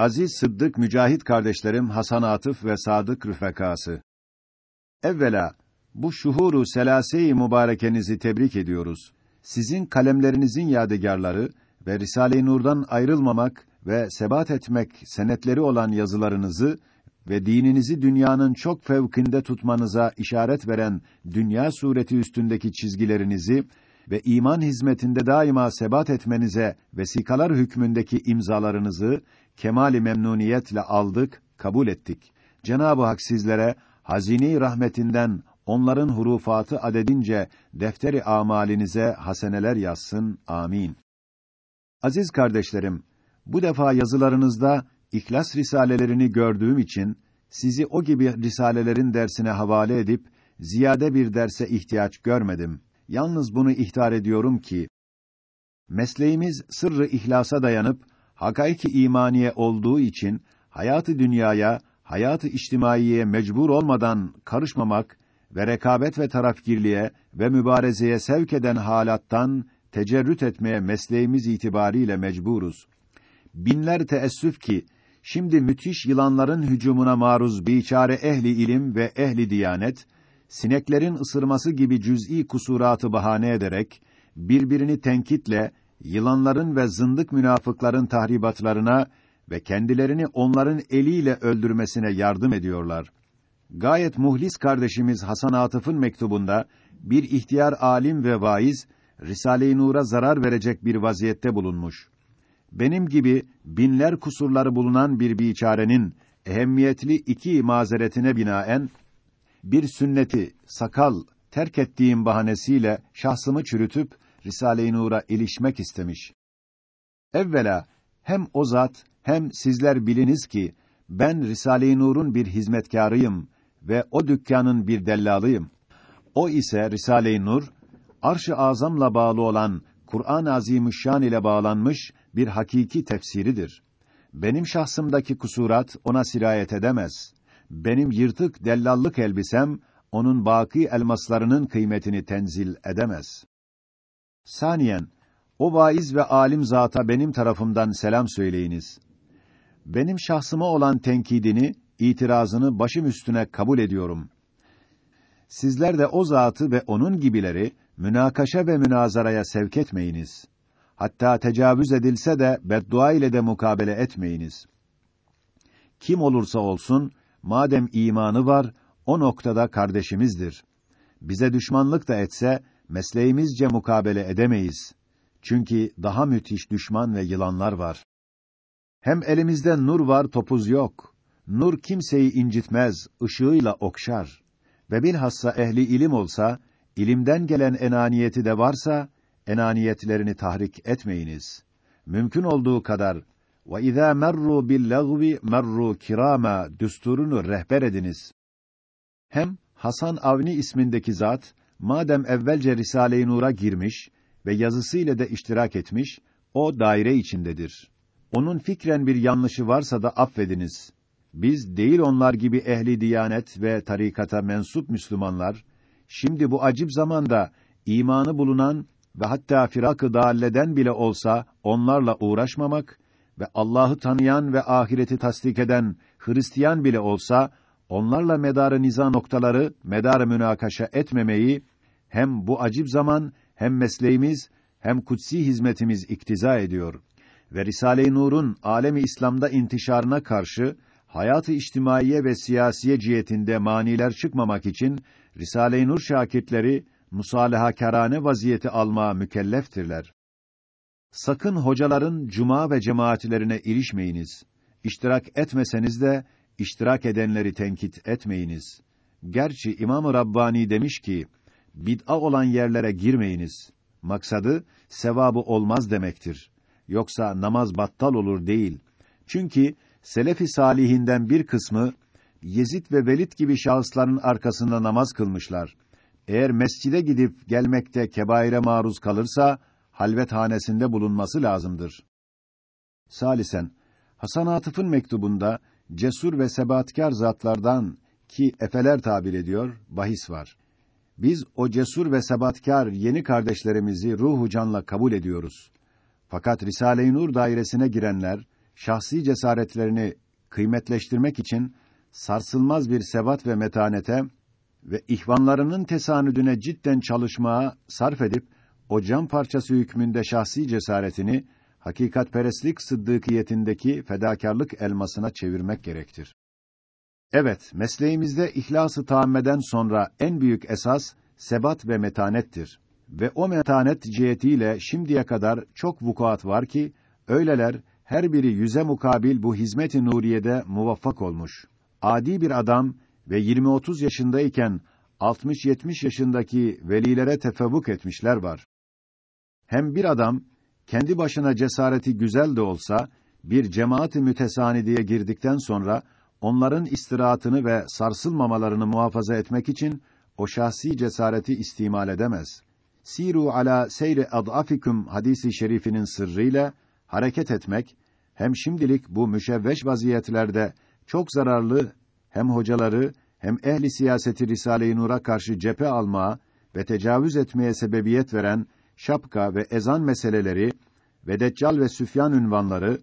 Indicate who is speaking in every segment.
Speaker 1: Aziz Sıddık Mücahit kardeşlerim Hasan Atıf ve Sadık Rüfekası. Evvela bu şuhuru selase-i mübarekenizi tebrik ediyoruz. Sizin kalemlerinizin yadigarları ve Risale-i Nur'dan ayrılmamak ve sebat etmek senetleri olan yazılarınızı ve dininizi dünyanın çok fevkinde tutmanıza işaret veren dünya sureti üstündeki çizgilerinizi ve iman hizmetinde daima sebat etmenize vesikalar hükmündeki imzalarınızı kemali memnuniyetle aldık, kabul ettik. Cenab-ı Hak sizlere hazine rahmetinden onların hurufatı adedince defteri amalinize haseneler yazsın. Amin. Aziz kardeşlerim, bu defa yazılarınızda İhlas risalelerini gördüğüm için sizi o gibi risalelerin dersine havale edip ziyade bir derse ihtiyaç görmedim. Yalnız bunu ihtar ediyorum ki mesleğimiz sırrı ihlasa dayanıp hakaiki imaniye olduğu için hayatı dünyaya, hayatı içtimaiye mecbur olmadan karışmamak ve rekabet ve tarafgirliğe ve mübarezeye sevk eden halattan tecerrüt etmeye mesleğimiz itibariyle mecburuz. Binler teessüf ki şimdi müthiş yılanların hücumuna maruz biçare ehli ilim ve ehli diyanet sineklerin ısırması gibi cüz'i kusuratı bahane ederek birbirini tenkitle yılanların ve zındık münafıkların tahribatlarına ve kendilerini onların eliyle öldürmesine yardım ediyorlar. Gayet muhlis kardeşimiz Hasan Atıf'ın mektubunda bir ihtiyar alim ve vaiz Risale-i Nur'a zarar verecek bir vaziyette bulunmuş. Benim gibi binler kusurları bulunan bir biçarenin ehemmiyetli iki mazeretine binaen bir sünneti sakal terk ettiğim bahanesiyle şahsımı çürütüp Risale-i Nur'a ilişmek istemiş. Evvela hem o zat hem sizler biliniz ki ben Risale-i Nur'un bir hizmetkarıyım ve o dükkanın bir dellalıyım. O ise Risale-i Nur Arş-ı Azam'la bağlı olan Kur'an-ı Azimüşşan ile bağlanmış bir hakiki tefsiridir. Benim şahsımdaki kusurat ona sirayet edemez. Benim yırtık dellallık elbisem onun baki elmaslarının kıymetini tenzil edemez. Saniyen, o vaiz ve alim zata benim tarafımdan selam söyleyiniz. Benim şahsıma olan tenkidini, itirazını başım üstüne kabul ediyorum. Sizler de o zatı ve onun gibileri münakaşa ve münazaraya sevk etmeyiniz. Hatta tecavüz edilse de beddua ile de mukabele etmeyiniz. Kim olursa olsun, madem imanı var, o noktada kardeşimizdir. Bize düşmanlık da etse, mesleğimizce mukabele edemeyiz. Çünkü daha müthiş düşman ve yılanlar var. Hem elimizde nur var, topuz yok. Nur kimseyi incitmez, ışığıyla okşar. Ve bilhassa ehli ilim olsa, ilimden gelen enaniyeti de varsa, enaniyetlerini tahrik etmeyiniz. Mümkün olduğu kadar ve izâ merru bil-lagvi merru kirâmâ düsturunu rehber ediniz. Hem Hasan Avni ismindeki zat madem evvelce Risale-i Nur'a girmiş ve yazısıyla da iştirak etmiş, o daire içindedir. Onun fikren bir yanlışı varsa da affediniz. Biz değil onlar ehli ehli diyanet ve tarikata mensup Müslümanlar, şimdi bu acip zamanda imanı bulunan ve hatta firak-ı bile olsa onlarla uğraşmamak ve Allah'ı tanıyan ve ahireti tasdik eden Hristiyan bile olsa onlarla medarı niza noktaları medarı münakaşa etmemeyi hem bu acip zaman hem mesleğimiz hem kutsi hizmetimiz iktiza ediyor ve Risale-i Nur'un alemi İslam'da intişarına karşı hayatı içtimaiye ve siyasiye cihetinde maniler çıkmamak için Risale-i Nur şakirtleri musalahakarane vaziyeti almaya mükelleftirler. Sakın hocaların cuma ve cemaatlerine ilişmeyiniz. İştirak etmeseniz de iştirak edenleri tenkit etmeyiniz. Gerçi İmam-ı Rabbani demiş ki, bid'a olan yerlere girmeyiniz. Maksadı sevabı olmaz demektir. Yoksa namaz battal olur değil. Çünkü selefi salihinden bir kısmı Yezid ve Velid gibi şahısların arkasında namaz kılmışlar. Eğer mescide gidip gelmekte kebaire maruz kalırsa halvet hanesinde bulunması lazımdır. Salisen Hasan Atıf'ın mektubunda cesur ve sebatkar zatlardan ki efeler tabir ediyor bahis var. Biz o cesur ve sebatkar yeni kardeşlerimizi ruhu canla kabul ediyoruz. Fakat Risale-i Nur dairesine girenler şahsi cesaretlerini kıymetleştirmek için sarsılmaz bir sebat ve metanete ve ihvanlarının tesanüdüne cidden çalışmaya sarf edip o cam parçası hükmünde şahsi cesaretini hakikatperestlik sıddıkiyetindeki fedakarlık elmasına çevirmek gerektir. Evet, mesleğimizde ihlası taammeden sonra en büyük esas sebat ve metanettir. Ve o metanet cihetiyle şimdiye kadar çok vukuat var ki öyleler her biri yüze mukabil bu hizmet-i nuriyede muvaffak olmuş. Adi bir adam ve 20-30 yaşındayken 60-70 yaşındaki velilere tefebbük etmişler var. Hem bir adam kendi başına cesareti güzel de olsa bir cemaat-i mütesanidiye girdikten sonra onların istirahatını ve sarsılmamalarını muhafaza etmek için o şahsi cesareti istimal edemez. Siru ala seyri ad'afikum hadisi şerifinin sırrıyla hareket etmek hem şimdilik bu müşevveş vaziyetlerde çok zararlı hem hocaları hem ehli siyaseti Risale-i Nur'a karşı cephe almaya ve tecavüz etmeye sebebiyet veren şapka ve ezan meseleleri ve Deccal ve Süfyan ünvanları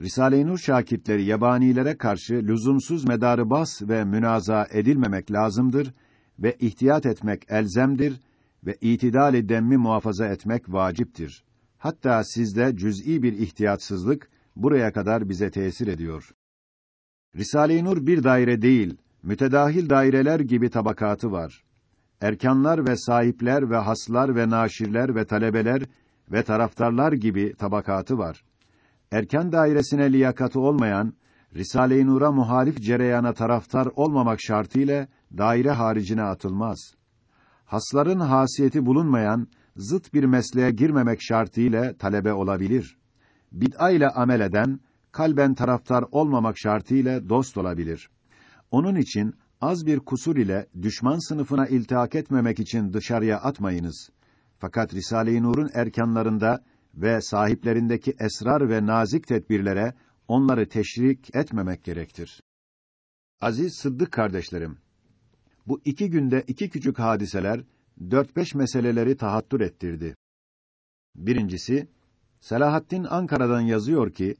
Speaker 1: Risale-i Nur şakitleri yabanilere karşı lüzumsuz medarı bas ve münaza edilmemek lazımdır ve ihtiyat etmek elzemdir ve itidal-i demmi muhafaza etmek vaciptir. Hatta sizde cüz'i bir ihtiyatsızlık buraya kadar bize tesir ediyor. Risale-i Nur bir daire değil, mütedahil daireler gibi tabakatı var. Erkanlar ve sahipler ve haslar ve naşirler ve talebeler ve taraftarlar gibi tabakatı var. Erkan dairesine liyakatı olmayan, Risale-i Nur'a muhalif cereyana taraftar olmamak şartıyla daire haricine atılmaz. Hasların hasiyeti bulunmayan, zıt bir mesleğe girmemek şartıyla talebe olabilir. Bid'a ile amel eden, kalben taraftar olmamak şartıyla dost olabilir. Onun için az bir kusur ile düşman sınıfına iltihak etmemek için dışarıya atmayınız. Fakat Risale-i Nur'un erkanlarında ve sahiplerindeki esrar ve nazik tedbirlere onları teşrik etmemek gerektir. Aziz Sıddık kardeşlerim, bu iki günde iki küçük hadiseler dört beş meseleleri tahattür ettirdi. Birincisi, Selahaddin Ankara'dan yazıyor ki,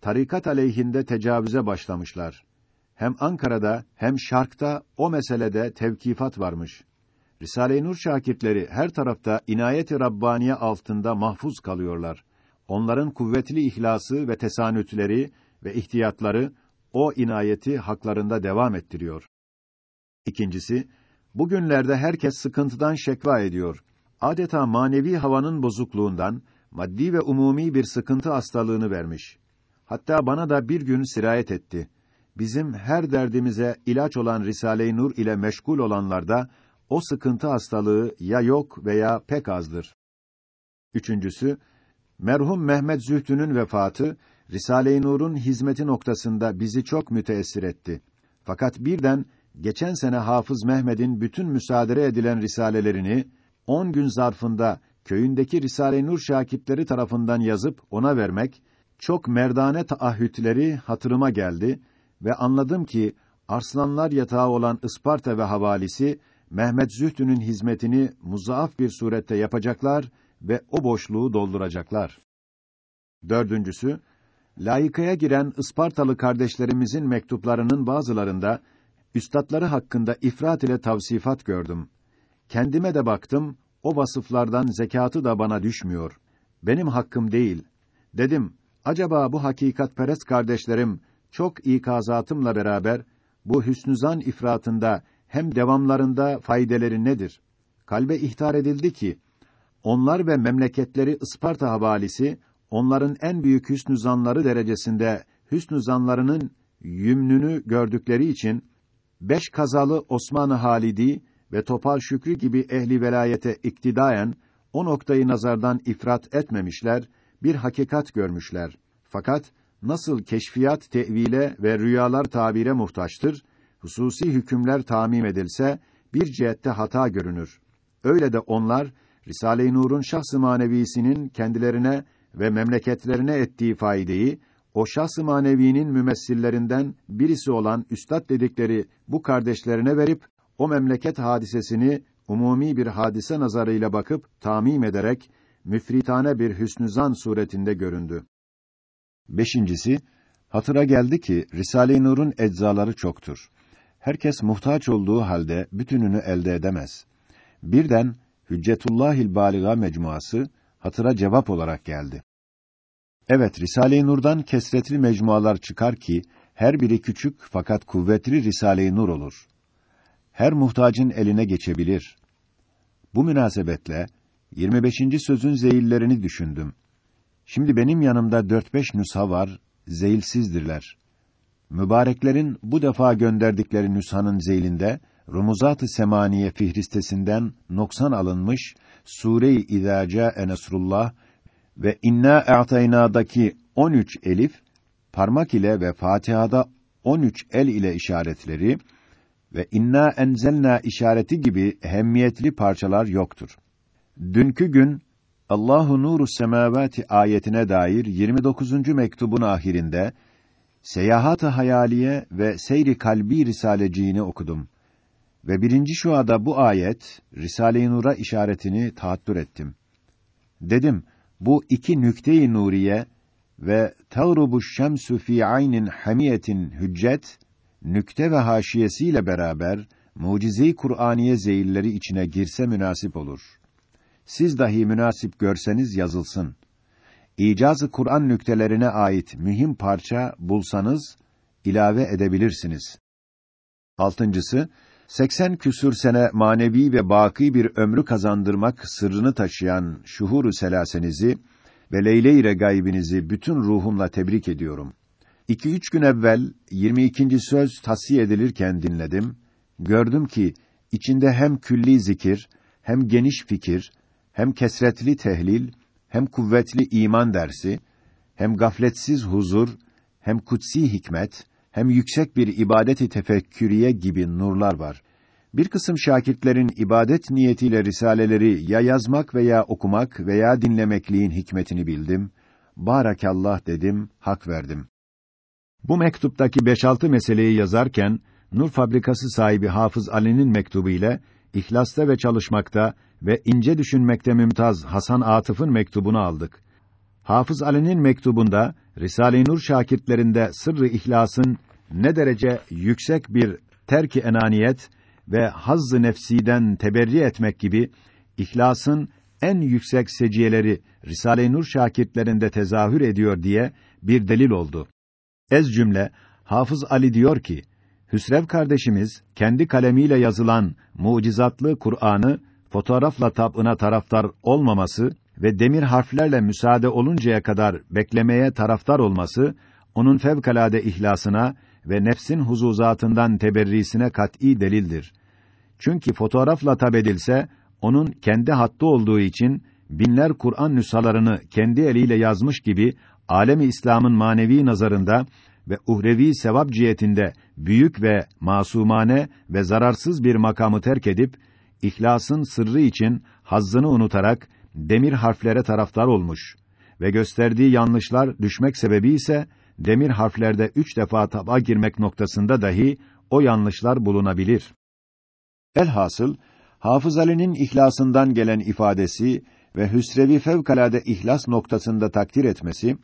Speaker 1: tarikat aleyhinde tecavüze başlamışlar. Hem Ankara'da hem Şark'ta o meselede tevkifat varmış. Risale-i Nur şakirtleri her tarafta inayet-i Rabbaniye altında mahfuz kalıyorlar. Onların kuvvetli ihlası ve tesanütleri ve ihtiyatları o inayeti haklarında devam ettiriyor. İkincisi, bugünlerde herkes sıkıntıdan şekva ediyor. Adeta manevi havanın bozukluğundan maddi ve umumi bir sıkıntı hastalığını vermiş. Hatta bana da bir gün sirayet etti. Bizim her derdimize ilaç olan Risale-i Nur ile meşgul olanlarda o sıkıntı hastalığı ya yok veya pek azdır. Üçüncüsü, merhum Mehmet Zühtü'nün vefatı Risale-i Nur'un hizmeti noktasında bizi çok müteessir etti. Fakat birden geçen sene Hafız Mehmet'in bütün müsaade edilen risalelerini on gün zarfında köyündeki Risale-i Nur şakitleri tarafından yazıp ona vermek çok merdane taahhütleri hatırıma geldi ve anladım ki Arslanlar yatağı olan Isparta ve havalisi Mehmet Zühtü'nün hizmetini muzaaf bir surette yapacaklar ve o boşluğu dolduracaklar. Dördüncüsü, layıkaya giren Ispartalı kardeşlerimizin mektuplarının bazılarında üstadları hakkında ifrat ile tavsifat gördüm. Kendime de baktım, o vasıflardan zekatı da bana düşmüyor. Benim hakkım değil. Dedim, acaba bu hakikatperest kardeşlerim çok ikazatımla beraber bu hüsnüzan ifratında hem devamlarında faydeleri nedir? Kalbe ihtar edildi ki onlar ve memleketleri Isparta havalisi onların en büyük hüsnü zanları derecesinde hüsnü zanlarının yümnünü gördükleri için beş kazalı Osmanlı Halidi ve Topal Şükrü gibi ehli velayete iktidayen o noktayı nazardan ifrat etmemişler, bir hakikat görmüşler. Fakat nasıl keşfiyat tevile ve rüyalar tabire muhtaçtır, hususi hükümler tamim edilse bir cihette hata görünür. Öyle de onlar Risale-i Nur'un şahs-ı manevisinin kendilerine ve memleketlerine ettiği faydeyi o şahs-ı manevinin mümessillerinden birisi olan üstad dedikleri bu kardeşlerine verip o memleket hadisesini umumi bir hadise nazarıyla bakıp tamim ederek müfritane bir hüsnü zan suretinde göründü. Beşincisi, Hatıra geldi ki Risale-i Nur'un eczaları çoktur. Herkes muhtaç olduğu halde bütününü elde edemez. Birden Hüccetullahil Baliga mecmuası hatıra cevap olarak geldi. Evet, Risale-i Nur'dan kesretli mecmualar çıkar ki her biri küçük fakat kuvvetli Risale-i Nur olur. Her muhtacın eline geçebilir. Bu münasebetle 25. sözün zeyillerini düşündüm. Şimdi benim yanımda dört beş nüsha var, zeyilsizdirler. Mübareklerin bu defa gönderdikleri nüshanın zeylinde Rumuzat-ı Semaniye fihristesinden noksan alınmış Sure-i İzâ Enesrullah ve İnna A'tayna'daki 13 elif parmak ile ve Fatiha'da 13 el ile işaretleri ve inna enzelna işareti gibi ehemmiyetli parçalar yoktur. Dünkü gün Allahu nuru semavati ayetine dair 29. mektubun ahirinde Seyahat-ı Hayaliye ve Seyri Kalbi risaleciğini okudum. Ve birinci şuada bu ayet Risale-i Nur'a işaretini tahattür ettim. Dedim, bu iki nükte-i nuriye ve tağrubu şemsu fi aynin hamiyetin hüccet nükte ve haşiyesiyle beraber mucize-i Kur'aniye zeyilleri içine girse münasip olur. Siz dahi münasip görseniz yazılsın. İcazı Kur'an nüktelerine ait mühim parça bulsanız ilave edebilirsiniz. Altıncısı 80 küsür sene manevi ve baki bir ömrü kazandırmak sırrını taşıyan şuhuru selasenizi ve leyle-i gaybinizi bütün ruhumla tebrik ediyorum. İki üç gün evvel 22. söz tahsiye edilirken dinledim. Gördüm ki içinde hem külli zikir, hem geniş fikir, hem kesretli tehlil, hem kuvvetli iman dersi, hem gafletsiz huzur, hem kutsi hikmet, hem yüksek bir ibadeti tefekküriye gibi nurlar var. Bir kısım şakirtlerin ibadet niyetiyle risaleleri ya yazmak veya okumak veya dinlemekliğin hikmetini bildim. Barakallah dedim, hak verdim. Bu mektuptaki 5-6 meseleyi yazarken Nur Fabrikası sahibi Hafız Ali'nin mektubu ile ihlasta ve çalışmakta ve ince düşünmekte mümtaz Hasan Atıf'ın mektubunu aldık. Hafız Ali'nin mektubunda Risale-i Nur şakirtlerinde sırrı ihlasın ne derece yüksek bir terki enaniyet ve hazzı nefsiden teberri etmek gibi ihlasın en yüksek seciyeleri Risale-i Nur şakirtlerinde tezahür ediyor diye bir delil oldu. Ez cümle Hafız Ali diyor ki Hüsrev kardeşimiz kendi kalemiyle yazılan mucizatlı Kur'an'ı fotoğrafla tabına taraftar olmaması ve demir harflerle müsaade oluncaya kadar beklemeye taraftar olması onun fevkalade ihlasına ve nefsin huzuzatından teberrisine kat'î delildir. Çünkü fotoğrafla tab edilse onun kendi hattı olduğu için binler Kur'an nüshalarını kendi eliyle yazmış gibi alemi İslam'ın manevi nazarında ve uhrevi sevap cihetinde büyük ve masumane ve zararsız bir makamı terk edip ihlasın sırrı için hazzını unutarak demir harflere taraftar olmuş ve gösterdiği yanlışlar düşmek sebebi ise demir harflerde üç defa taba girmek noktasında dahi o yanlışlar bulunabilir. Elhasıl Hafız Ali'nin ihlasından gelen ifadesi ve Hüsrevi fevkalade ihlas noktasında takdir etmesi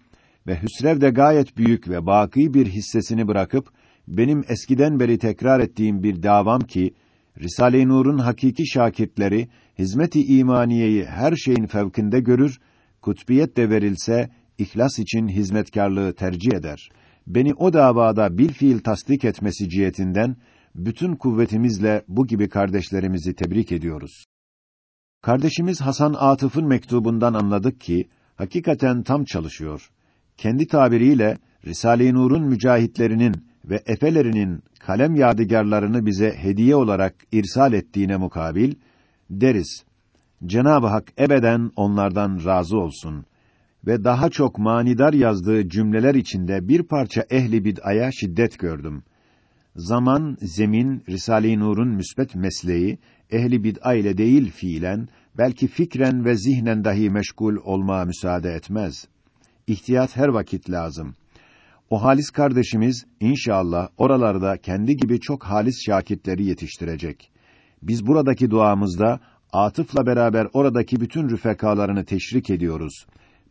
Speaker 1: ve Hüsrev de gayet büyük ve baki bir hissesini bırakıp benim eskiden beri tekrar ettiğim bir davam ki Risale-i Nur'un hakiki şakirtleri hizmet-i imaniyeyi her şeyin fevkinde görür, kutbiyet de verilse ihlas için hizmetkarlığı tercih eder. Beni o davada bil fiil tasdik etmesi cihetinden bütün kuvvetimizle bu gibi kardeşlerimizi tebrik ediyoruz. Kardeşimiz Hasan Atıf'ın mektubundan anladık ki hakikaten tam çalışıyor. Kendi tabiriyle Risale-i Nur'un mücahitlerinin ve efelerinin kalem yadigarlarını bize hediye olarak irsal ettiğine mukabil deriz. Cenab-ı Hak ebeden onlardan razı olsun ve daha çok manidar yazdığı cümleler içinde bir parça ehli bid'aya şiddet gördüm. Zaman, zemin, Risale-i Nur'un müsbet mesleği ehli bid'a ile değil fiilen, belki fikren ve zihnen dahi meşgul olmaya müsaade etmez. İhtiyat her vakit lazım. O halis kardeşimiz inşallah oralarda kendi gibi çok halis şakitleri yetiştirecek. Biz buradaki duamızda Atıf'la beraber oradaki bütün rüfekalarını teşrik ediyoruz.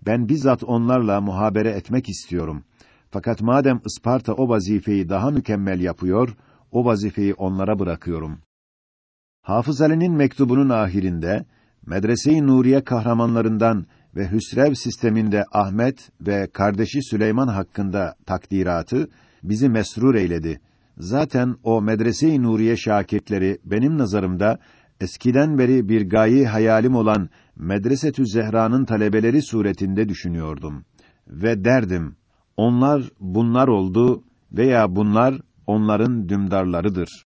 Speaker 1: Ben bizzat onlarla muhabere etmek istiyorum. Fakat madem Isparta o vazifeyi daha mükemmel yapıyor, o vazifeyi onlara bırakıyorum. Hafız Ali'nin mektubunun ahirinde Medrese-i Nuriye kahramanlarından ve Hüsrev sisteminde Ahmet ve kardeşi Süleyman hakkında takdiratı bizi mesrur eyledi. Zaten o Medrese-i Nuriye şakirtleri benim nazarımda eskiden beri bir gayi hayalim olan Medresetü Zehra'nın talebeleri suretinde düşünüyordum ve derdim onlar bunlar oldu veya bunlar onların dümdarlarıdır.